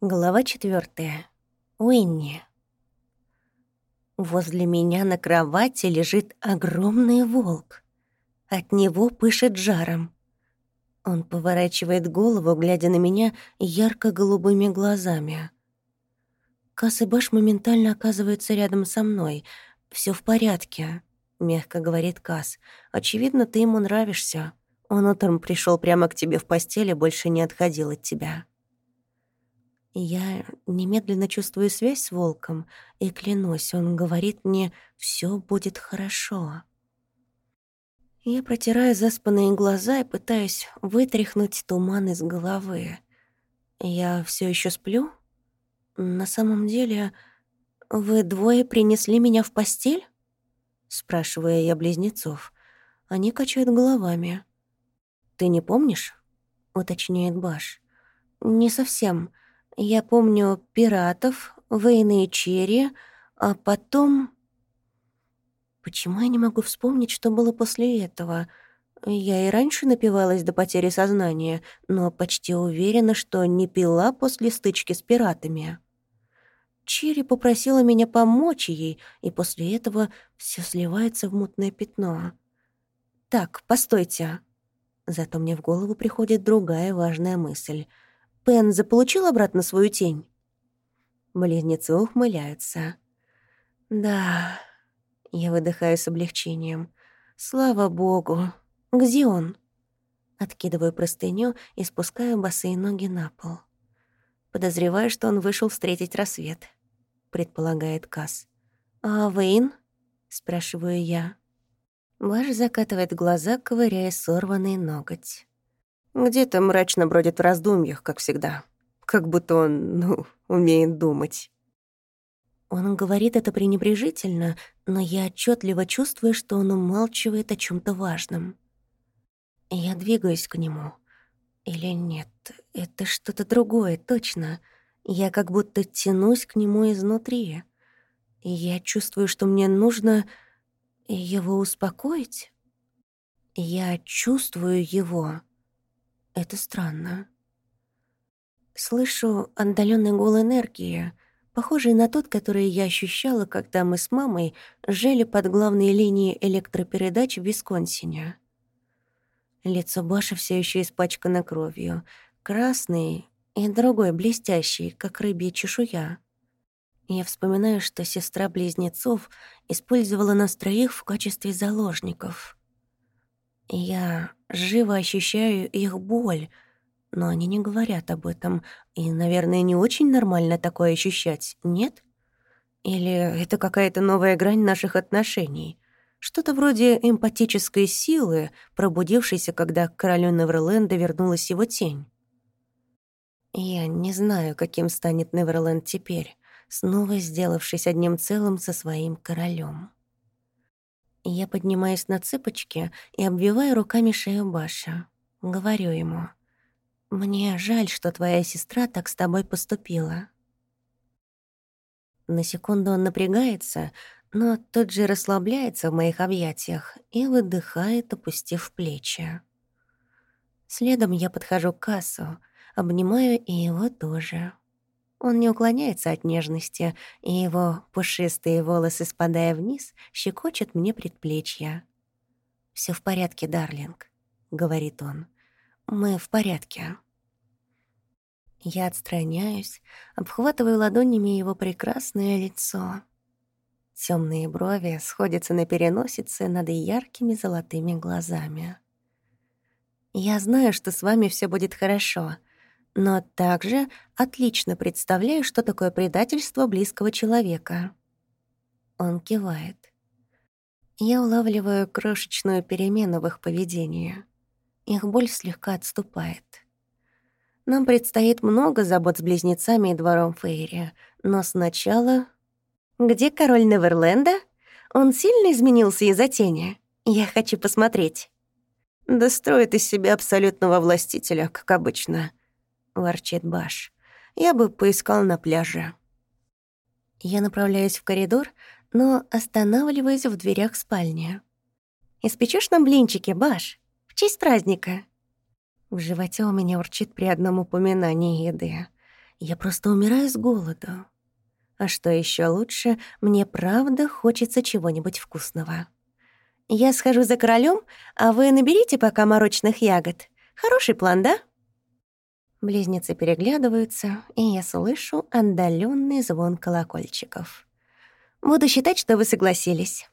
Глава четвертая. Уинни. Возле меня на кровати лежит огромный волк. От него пышет жаром. Он поворачивает голову, глядя на меня ярко-голубыми глазами. Касс и Баш моментально оказываются рядом со мной. Все в порядке», — мягко говорит Касс. «Очевидно, ты ему нравишься. Он утром пришел прямо к тебе в постели, больше не отходил от тебя». Я немедленно чувствую связь с волком и клянусь, он говорит мне «все будет хорошо». Я протираю заспанные глаза и пытаюсь вытряхнуть туман из головы. Я все еще сплю? На самом деле, вы двое принесли меня в постель? Спрашиваю я близнецов. Они качают головами. «Ты не помнишь?» — уточняет Баш. «Не совсем. Я помню пиратов, военные черри, а потом... Почему я не могу вспомнить, что было после этого? Я и раньше напивалась до потери сознания, но почти уверена, что не пила после стычки с пиратами. Черри попросила меня помочь ей, и после этого все сливается в мутное пятно. «Так, постойте». Зато мне в голову приходит другая важная мысль — Пен заполучил обратно свою тень?» Близнецы ухмыляются. «Да...» Я выдыхаю с облегчением. «Слава богу! Где он?» Откидываю простыню и спускаю босые ноги на пол. Подозреваю, что он вышел встретить рассвет, предполагает Касс. «А Вейн?» — спрашиваю я. Ваш закатывает глаза, ковыряя сорванный ноготь. Где-то мрачно бродит в раздумьях, как всегда. Как будто он, ну, умеет думать. Он говорит это пренебрежительно, но я отчетливо чувствую, что он умалчивает о чем то важном. Я двигаюсь к нему. Или нет, это что-то другое, точно. Я как будто тянусь к нему изнутри. Я чувствую, что мне нужно его успокоить. Я чувствую его. Это странно. Слышу отдаленный гул энергии, похожий на тот, который я ощущала, когда мы с мамой жили под главной линией электропередач в Висконсине. Лицо Баша все еще испачкано кровью, красный и другой блестящий, как рыбья чешуя. Я вспоминаю, что сестра близнецов использовала нас троих в качестве заложников. Я живо ощущаю их боль, но они не говорят об этом, и, наверное, не очень нормально такое ощущать, нет? Или это какая-то новая грань наших отношений? Что-то вроде эмпатической силы, пробудившейся, когда к королю Неверленда вернулась его тень. Я не знаю, каким станет Неверленд теперь, снова сделавшись одним целым со своим королем. Я поднимаюсь на цыпочки и обвиваю руками шею Баша. Говорю ему, «Мне жаль, что твоя сестра так с тобой поступила». На секунду он напрягается, но тут же расслабляется в моих объятиях и выдыхает, опустив плечи. Следом я подхожу к кассу, обнимаю и его тоже. Он не уклоняется от нежности, и его пушистые волосы, спадая вниз, щекочут мне предплечья. Все в порядке, Дарлинг», — говорит он. «Мы в порядке». Я отстраняюсь, обхватываю ладонями его прекрасное лицо. Темные брови сходятся на переносице над яркими золотыми глазами. «Я знаю, что с вами все будет хорошо», но также отлично представляю, что такое предательство близкого человека. Он кивает. Я улавливаю крошечную перемену в их поведении. Их боль слегка отступает. Нам предстоит много забот с близнецами и двором Фейри, но сначала... Где король Неверленда? Он сильно изменился из-за тени? Я хочу посмотреть. Да строит из себя абсолютного властителя, как обычно ворчит Баш. «Я бы поискал на пляже». Я направляюсь в коридор, но останавливаюсь в дверях спальни. «Испечёшь нам блинчики, Баш? В честь праздника?» В животе у меня урчит при одном упоминании еды. Я просто умираю с голоду. А что еще лучше, мне правда хочется чего-нибудь вкусного. Я схожу за королем, а вы наберите пока морочных ягод. Хороший план, да? Близнецы переглядываются, и я слышу отдаленный звон колокольчиков. Буду считать, что вы согласились.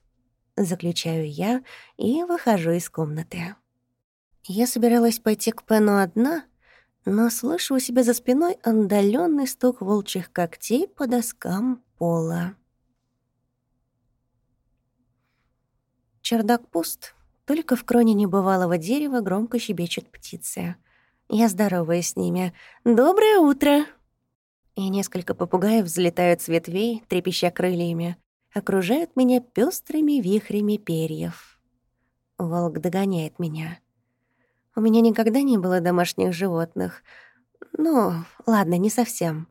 Заключаю я и выхожу из комнаты. Я собиралась пойти к Пену одна, но слышу у себя за спиной отдаленный стук волчьих когтей по доскам пола. Чердак пуст, только в кроне небывалого дерева громко щебечут птицы. Я здороваюсь с ними. «Доброе утро!» И несколько попугаев взлетают с ветвей, трепеща крыльями, окружают меня пестрыми вихрями перьев. Волк догоняет меня. У меня никогда не было домашних животных. Ну, ладно, не совсем.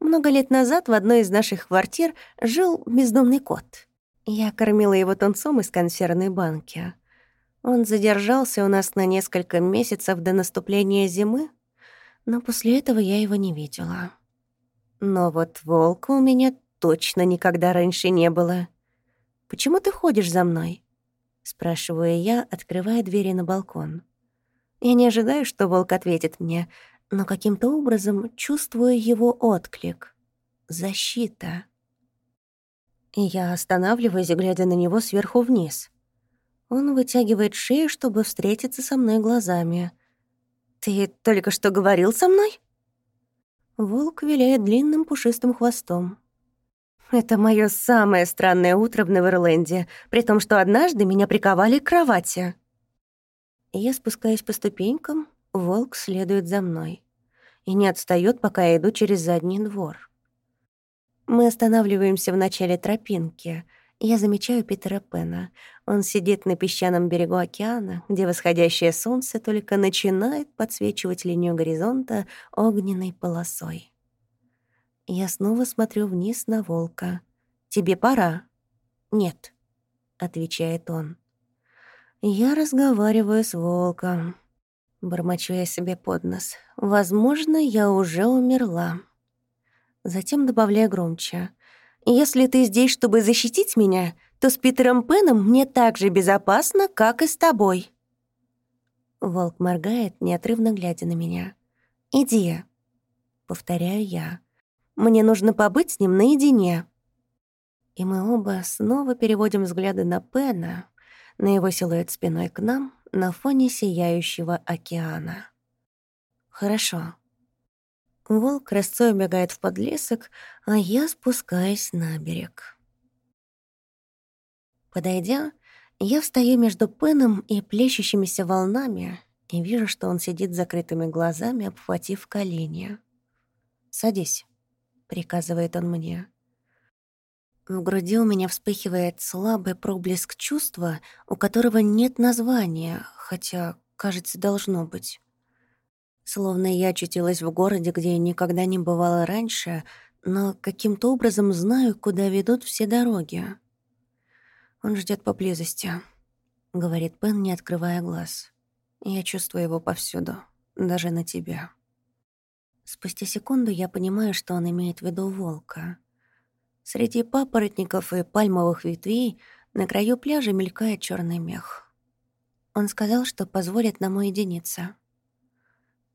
Много лет назад в одной из наших квартир жил бездомный кот. Я кормила его тунцом из консервной банки. Он задержался у нас на несколько месяцев до наступления зимы, но после этого я его не видела. Но вот волка у меня точно никогда раньше не было. «Почему ты ходишь за мной?» — спрашиваю я, открывая двери на балкон. Я не ожидаю, что волк ответит мне, но каким-то образом чувствую его отклик. Защита. Я останавливаюсь, глядя на него сверху вниз. Он вытягивает шею, чтобы встретиться со мной глазами. «Ты только что говорил со мной?» Волк виляет длинным пушистым хвостом. «Это мое самое странное утро в Неверленде, при том, что однажды меня приковали к кровати». Я спускаюсь по ступенькам, волк следует за мной. И не отстаёт, пока я иду через задний двор. Мы останавливаемся в начале тропинки. Я замечаю Питера Пена. Он сидит на песчаном берегу океана, где восходящее солнце только начинает подсвечивать линию горизонта огненной полосой. Я снова смотрю вниз на волка. «Тебе пора?» «Нет», — отвечает он. Я разговариваю с волком. Бормочу я себе под нос. Возможно, я уже умерла. Затем добавляю громче. «Если ты здесь, чтобы защитить меня, то с Питером Пеном мне так же безопасно, как и с тобой». Волк моргает, неотрывно глядя на меня. «Иди», — повторяю я. «Мне нужно побыть с ним наедине». И мы оба снова переводим взгляды на Пена, на его силуэт спиной к нам на фоне сияющего океана. «Хорошо». Волк рысцой убегает в подлесок, а я спускаюсь на берег. Подойдя, я встаю между Пеном и плещущимися волнами и вижу, что он сидит с закрытыми глазами, обхватив колени. «Садись», — приказывает он мне. В груди у меня вспыхивает слабый проблеск чувства, у которого нет названия, хотя, кажется, должно быть. Словно я очутилась в городе, где я никогда не бывала раньше, но каким-то образом знаю, куда ведут все дороги. «Он ждет поблизости», — говорит Пен, не открывая глаз. «Я чувствую его повсюду, даже на тебя». Спустя секунду я понимаю, что он имеет в виду волка — Среди папоротников и пальмовых ветвей на краю пляжа мелькает черный мех. Он сказал, что позволит нам уединиться.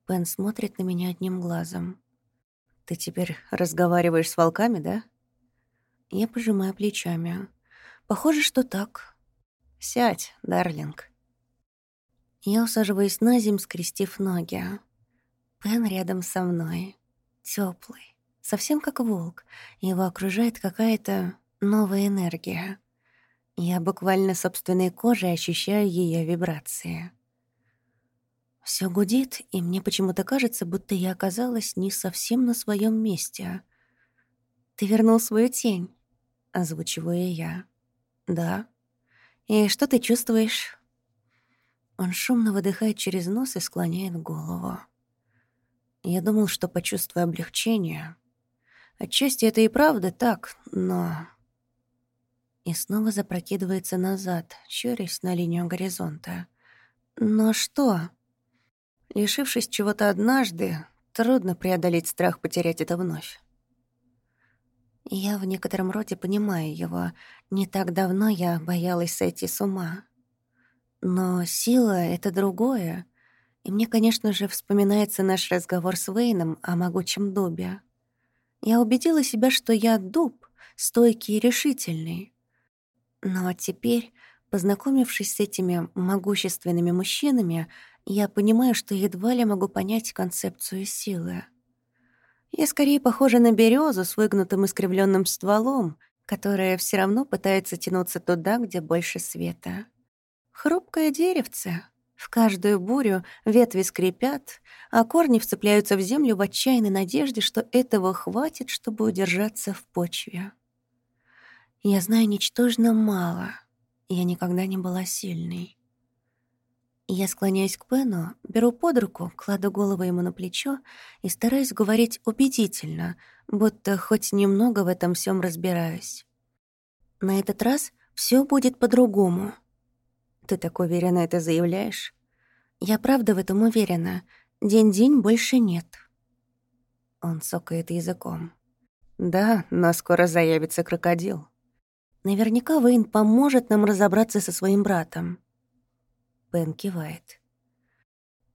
Пен смотрит на меня одним глазом. «Ты теперь разговариваешь с волками, да?» Я пожимаю плечами. «Похоже, что так». «Сядь, Дарлинг». Я усаживаюсь на земь, скрестив ноги. Пен рядом со мной. Теплый совсем как волк. Его окружает какая-то новая энергия. Я буквально собственной кожей ощущаю ее вибрации. Все гудит, и мне почему-то кажется, будто я оказалась не совсем на своем месте. «Ты вернул свою тень», — озвучиваю я. «Да». «И что ты чувствуешь?» Он шумно выдыхает через нос и склоняет голову. Я думал, что почувствую облегчение, Отчасти это и правда так, но... И снова запрокидывается назад, щурясь на линию горизонта. Но что? Лишившись чего-то однажды, трудно преодолеть страх потерять это вновь. Я в некотором роде понимаю его. Не так давно я боялась сойти с ума. Но сила — это другое. И мне, конечно же, вспоминается наш разговор с Вейном о могучем дубе. Я убедила себя, что я дуб, стойкий и решительный. Но теперь, познакомившись с этими могущественными мужчинами, я понимаю, что едва ли могу понять концепцию силы. Я скорее похожа на березу с выгнутым искривленным стволом, которая все равно пытается тянуться туда, где больше света. Хрупкое деревце. В каждую бурю ветви скрипят, а корни вцепляются в землю в отчаянной надежде, что этого хватит, чтобы удержаться в почве. Я знаю ничтожно мало. Я никогда не была сильной. Я склоняюсь к Пену, беру под руку, кладу голову ему на плечо и стараюсь говорить убедительно, будто хоть немного в этом всем разбираюсь. На этот раз все будет по-другому. Ты так уверенно это заявляешь? Я правда в этом уверена. День-день больше нет. Он сокает языком. Да, но скоро заявится крокодил. Наверняка Вейн поможет нам разобраться со своим братом. Пен кивает.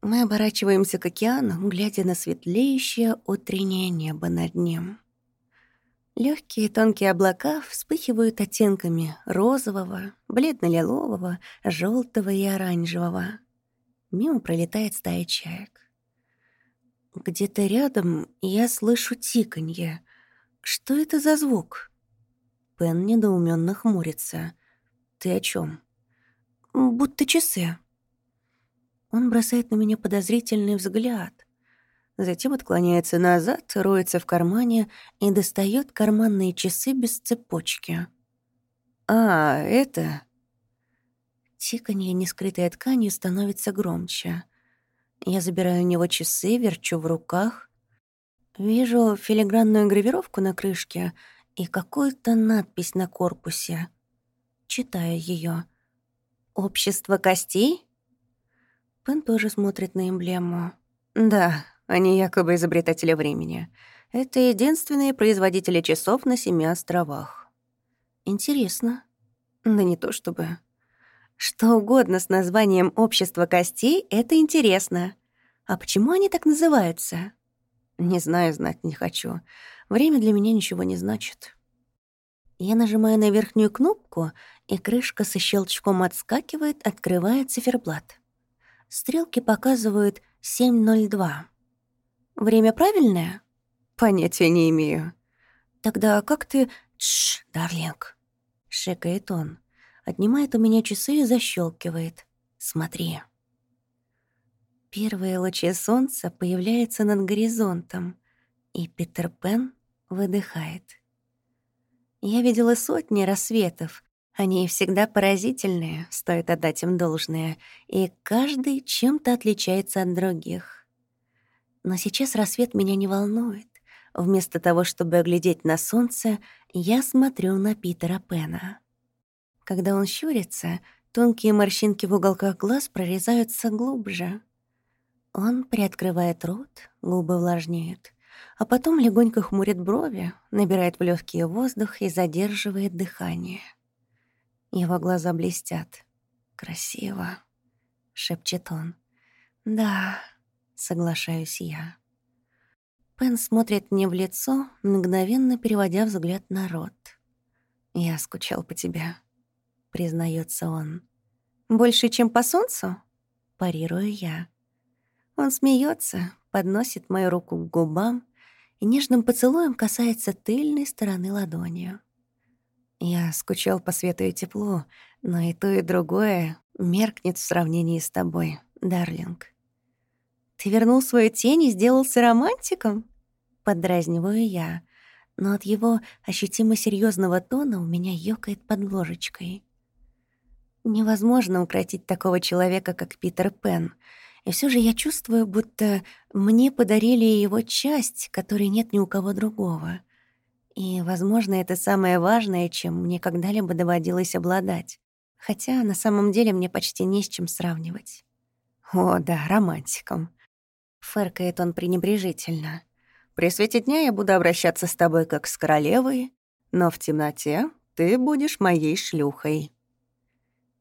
Мы оборачиваемся к океану, глядя на светлеющее утреннее небо над ним. Легкие тонкие облака вспыхивают оттенками розового, бледно-лилового, желтого и оранжевого. Мимо пролетает стая чаек. Где-то рядом я слышу тиканье. Что это за звук? Пен недоуменно хмурится. Ты о чем? Будто часы. Он бросает на меня подозрительный взгляд. Затем отклоняется назад, роется в кармане и достает карманные часы без цепочки. «А, это...» Тиканье, не скрытой тканью, становится громче. Я забираю у него часы, верчу в руках. Вижу филигранную гравировку на крышке и какую-то надпись на корпусе. Читаю ее. «Общество костей?» Пен тоже смотрит на эмблему. «Да, они якобы изобретатели времени. Это единственные производители часов на семи островах». «Интересно». «Да не то чтобы...» «Что угодно с названием «Общество костей» — это интересно. А почему они так называются?» «Не знаю, знать не хочу. Время для меня ничего не значит». Я нажимаю на верхнюю кнопку, и крышка со щелчком отскакивает, открывая циферблат. Стрелки показывают 7.02. Время правильное? Понятия не имею. Тогда как ты... Тш, Дарлинг. Шекает он. Отнимает у меня часы и защелкивает. Смотри. Первые лучи солнца появляются над горизонтом, и Питер Пен выдыхает. Я видела сотни рассветов, они всегда поразительные, стоит отдать им должное, и каждый чем-то отличается от других. Но сейчас рассвет меня не волнует. Вместо того, чтобы оглядеть на солнце, я смотрю на Питера Пена. Когда он щурится, тонкие морщинки в уголках глаз прорезаются глубже. Он приоткрывает рот, губы влажнеют, а потом легонько хмурит брови, набирает в легкие воздух и задерживает дыхание. Его глаза блестят. «Красиво», — шепчет он. «Да», — соглашаюсь я. Пен смотрит мне в лицо, мгновенно переводя взгляд на рот. «Я скучал по тебе», — признается он. «Больше, чем по солнцу?» — парирую я. Он смеется, подносит мою руку к губам и нежным поцелуем касается тыльной стороны ладонью. Я скучал по свету и теплу, но и то, и другое меркнет в сравнении с тобой, Дарлинг. Ты вернул свою тень и сделался романтиком? Подразниваю я, но от его ощутимо серьезного тона у меня ёкает под ложечкой. Невозможно укротить такого человека, как Питер Пен, и все же я чувствую, будто мне подарили его часть, которой нет ни у кого другого — и, возможно, это самое важное, чем мне когда-либо доводилось обладать. Хотя на самом деле мне почти не с чем сравнивать. О, да, романтиком. Фыркает он пренебрежительно. «При свете дня я буду обращаться с тобой как с королевой, но в темноте ты будешь моей шлюхой».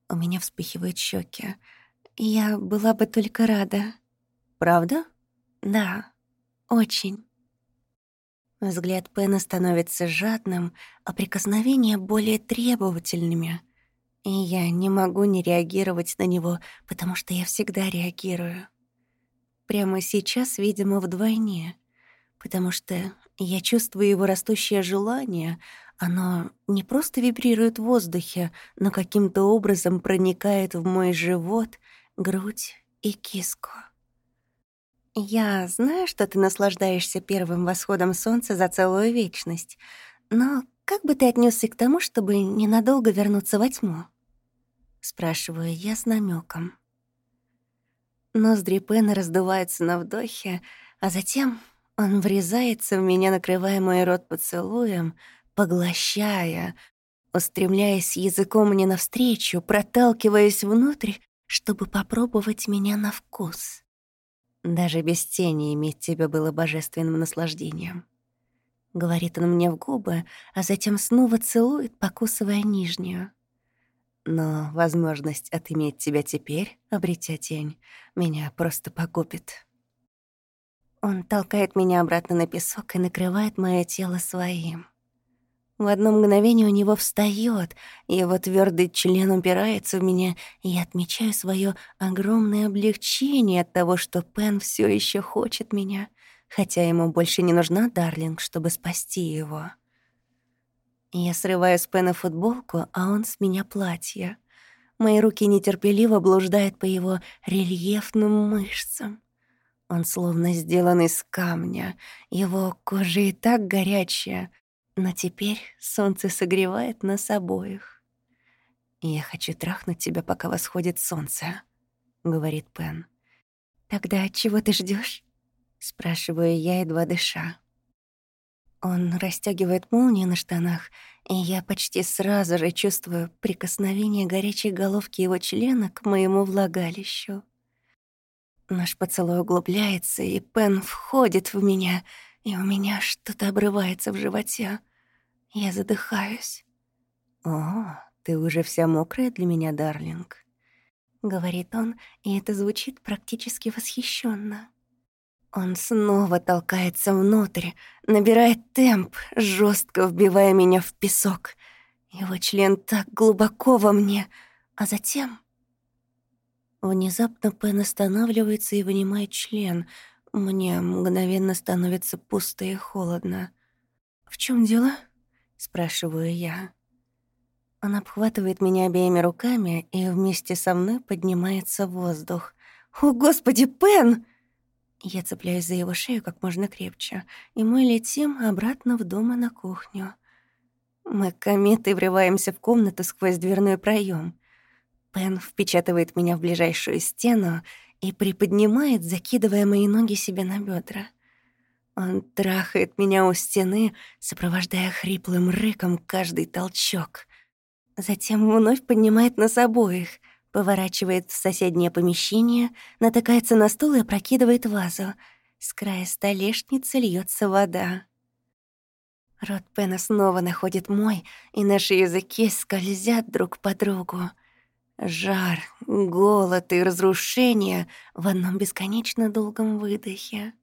У меня вспыхивают щеки. Я была бы только рада. Правда? Да, очень. Взгляд Пена становится жадным, а прикосновения более требовательными. И я не могу не реагировать на него, потому что я всегда реагирую. Прямо сейчас, видимо, вдвойне, потому что я чувствую его растущее желание, оно не просто вибрирует в воздухе, но каким-то образом проникает в мой живот, грудь и киску. Я знаю, что ты наслаждаешься первым восходом солнца за целую вечность, но как бы ты отнесся к тому, чтобы ненадолго вернуться во тьму? Спрашиваю я с намеком. Ноздри Пена раздуваются на вдохе, а затем он врезается в меня, накрывая мой рот поцелуем, поглощая, устремляясь языком мне навстречу, проталкиваясь внутрь, чтобы попробовать меня на вкус. Даже без тени иметь тебя было божественным наслаждением. Говорит он мне в губы, а затем снова целует, покусывая нижнюю. Но возможность отыметь тебя теперь, обретя тень, меня просто погубит. Он толкает меня обратно на песок и накрывает мое тело своим. В одно мгновение у него встаёт, его твёрдый член упирается в меня, и я отмечаю своё огромное облегчение от того, что Пен всё ещё хочет меня, хотя ему больше не нужна Дарлинг, чтобы спасти его. Я срываю с Пена футболку, а он с меня платье. Мои руки нетерпеливо блуждают по его рельефным мышцам. Он словно сделан из камня, его кожа и так горячая, но теперь солнце согревает нас обоих. «Я хочу трахнуть тебя, пока восходит солнце», — говорит Пен. «Тогда чего ты ждешь? спрашиваю я, едва дыша. Он расстёгивает молнию на штанах, и я почти сразу же чувствую прикосновение горячей головки его члена к моему влагалищу. Наш поцелуй углубляется, и Пен входит в меня, и у меня что-то обрывается в животе. Я задыхаюсь. «О, ты уже вся мокрая для меня, Дарлинг», — говорит он, и это звучит практически восхищенно. Он снова толкается внутрь, набирает темп, жестко вбивая меня в песок. Его член так глубоко во мне, а затем... Внезапно Пен останавливается и вынимает член. Мне мгновенно становится пусто и холодно. «В чем дело?» — спрашиваю я. Он обхватывает меня обеими руками и вместе со мной поднимается воздух. «О, Господи, Пен!» Я цепляюсь за его шею как можно крепче, и мы летим обратно в дом и на кухню. Мы кометой врываемся в комнату сквозь дверной проем. Пен впечатывает меня в ближайшую стену и приподнимает, закидывая мои ноги себе на бедра. Он трахает меня у стены, сопровождая хриплым рыком каждый толчок. Затем вновь поднимает нас обоих, поворачивает в соседнее помещение, натыкается на стул и опрокидывает вазу. С края столешницы льется вода. Рот Пена снова находит мой, и наши языки скользят друг по другу. Жар, голод и разрушение в одном бесконечно долгом выдохе.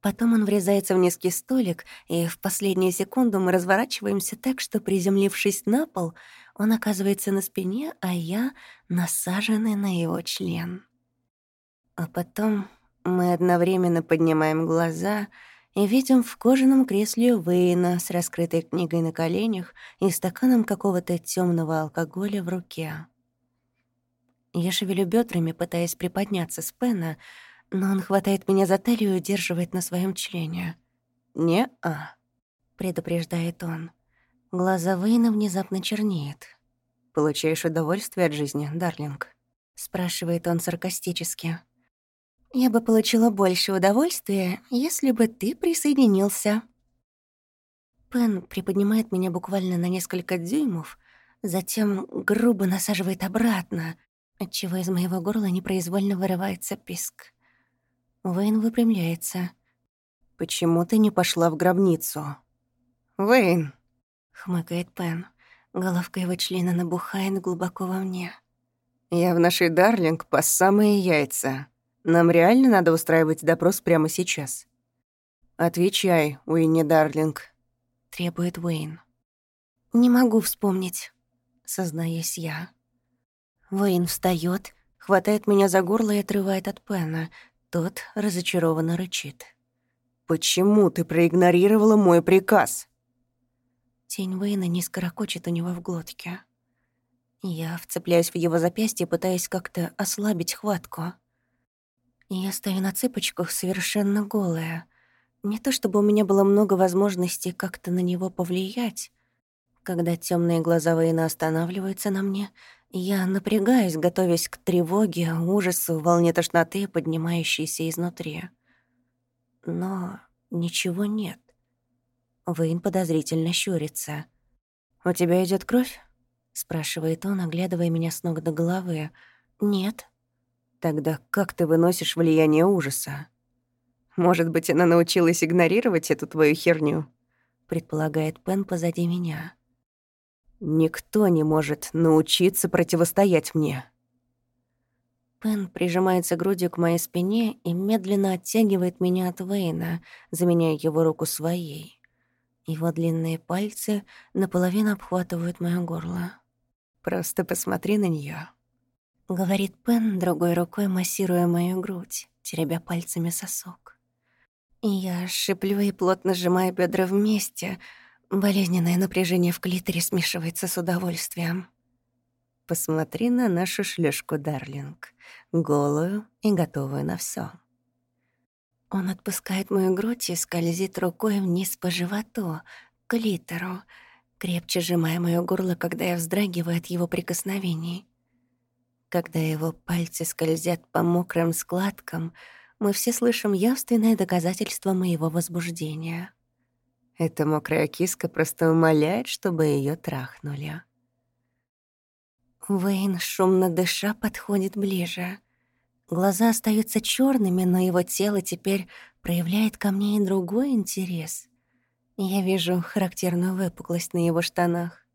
Потом он врезается в низкий столик, и в последнюю секунду мы разворачиваемся так, что, приземлившись на пол, он оказывается на спине, а я насаженный на его член. А потом мы одновременно поднимаем глаза и видим в кожаном кресле Уэйна с раскрытой книгой на коленях и стаканом какого-то темного алкоголя в руке. Я шевелю бедрами, пытаясь приподняться с Пена, но он хватает меня за талию и удерживает на своем члене. «Не-а», — предупреждает он. Глаза Вейна внезапно чернеют. «Получаешь удовольствие от жизни, Дарлинг?» — спрашивает он саркастически. «Я бы получила больше удовольствия, если бы ты присоединился». Пен приподнимает меня буквально на несколько дюймов, затем грубо насаживает обратно, отчего из моего горла непроизвольно вырывается писк. Вейн выпрямляется. «Почему ты не пошла в гробницу?» «Вейн!» — хмыкает Пен. Головка его члена набухает глубоко во мне. «Я в нашей Дарлинг по самые яйца. Нам реально надо устраивать допрос прямо сейчас?» «Отвечай, Уинни Дарлинг», — требует Уэйн. «Не могу вспомнить», — сознаюсь я. Уэйн встаёт, хватает меня за горло и отрывает от Пена. Тот разочарованно рычит. «Почему ты проигнорировала мой приказ?» Тень Уэйна низко ракочет у него в глотке. Я вцепляюсь в его запястье, пытаясь как-то ослабить хватку. Я стою на цыпочках, совершенно голая. Не то чтобы у меня было много возможностей как-то на него повлиять. Когда темные глаза Вейна останавливаются на мне, я напрягаюсь, готовясь к тревоге, ужасу, волне тошноты, поднимающейся изнутри. Но ничего нет. Вейн подозрительно щурится. «У тебя идет кровь?» — спрашивает он, оглядывая меня с ног до головы. «Нет». «Тогда как ты выносишь влияние ужаса?» Может быть, она научилась игнорировать эту твою херню?» — предполагает Пен позади меня. «Никто не может научиться противостоять мне». Пен прижимается грудью к моей спине и медленно оттягивает меня от Вейна, заменяя его руку своей. Его длинные пальцы наполовину обхватывают моё горло. «Просто посмотри на неё», — говорит Пен, другой рукой массируя мою грудь, теребя пальцами сосок. Я шиплю и плотно сжимаю бедра вместе. Болезненное напряжение в клиторе смешивается с удовольствием. Посмотри на нашу шлюшку, Дарлинг. Голую и готовую на все. Он отпускает мою грудь и скользит рукой вниз по животу, к клитору, крепче сжимая моё горло, когда я вздрагиваю от его прикосновений. Когда его пальцы скользят по мокрым складкам — мы все слышим явственное доказательство моего возбуждения. Эта мокрая киска просто умоляет, чтобы ее трахнули. Вейн, шумно дыша, подходит ближе. Глаза остаются черными, но его тело теперь проявляет ко мне и другой интерес. Я вижу характерную выпуклость на его штанах.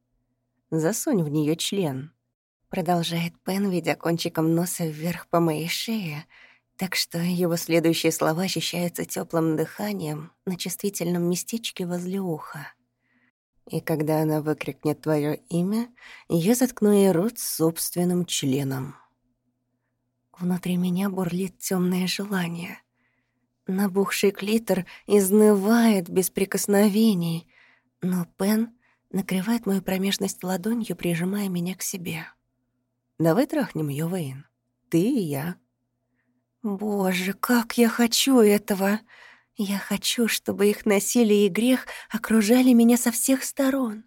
«Засунь в нее член», — продолжает Пен, ведя кончиком носа вверх по моей шее — так что его следующие слова ощущаются теплым дыханием на чувствительном местечке возле уха. И когда она выкрикнет твое имя, я заткну ей рот собственным членом. Внутри меня бурлит темное желание. Набухший клитор изнывает без прикосновений, но Пен накрывает мою промежность ладонью, прижимая меня к себе. «Давай трахнем ее, Вейн. Ты и я». Боже, как я хочу этого! Я хочу, чтобы их насилие и грех окружали меня со всех сторон.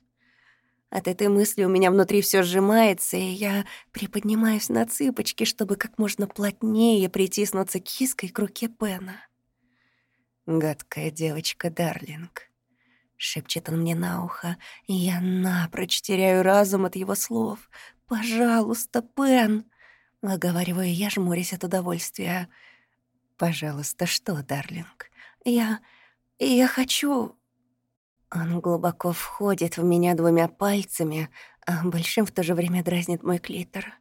От этой мысли у меня внутри все сжимается, и я приподнимаюсь на цыпочки, чтобы как можно плотнее притиснуться киской к руке Пена. «Гадкая девочка, Дарлинг», — шепчет он мне на ухо, и я напрочь теряю разум от его слов. «Пожалуйста, Пен!» Выговариваю я, жмурясь от удовольствия. «Пожалуйста, что, Дарлинг? Я... я хочу...» Он глубоко входит в меня двумя пальцами, а большим в то же время дразнит мой клитор.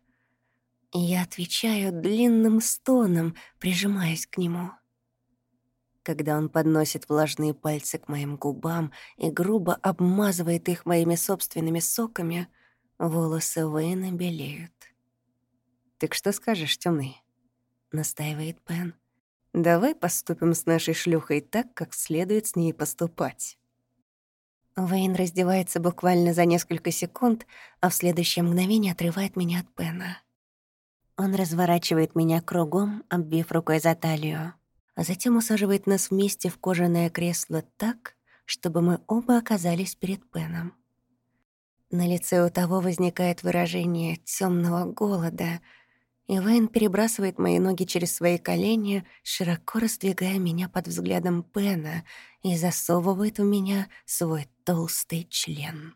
Я отвечаю длинным стоном, прижимаясь к нему. Когда он подносит влажные пальцы к моим губам и грубо обмазывает их моими собственными соками, волосы Уэйна белеют. «Так что скажешь, темный? настаивает Пен. «Давай поступим с нашей шлюхой так, как следует с ней поступать». Вейн раздевается буквально за несколько секунд, а в следующее мгновение отрывает меня от Пена. Он разворачивает меня кругом, обвив рукой за талию, а затем усаживает нас вместе в кожаное кресло так, чтобы мы оба оказались перед Пеном. На лице у того возникает выражение темного голода — и Вейн перебрасывает мои ноги через свои колени, широко раздвигая меня под взглядом Пена и засовывает в меня свой толстый член.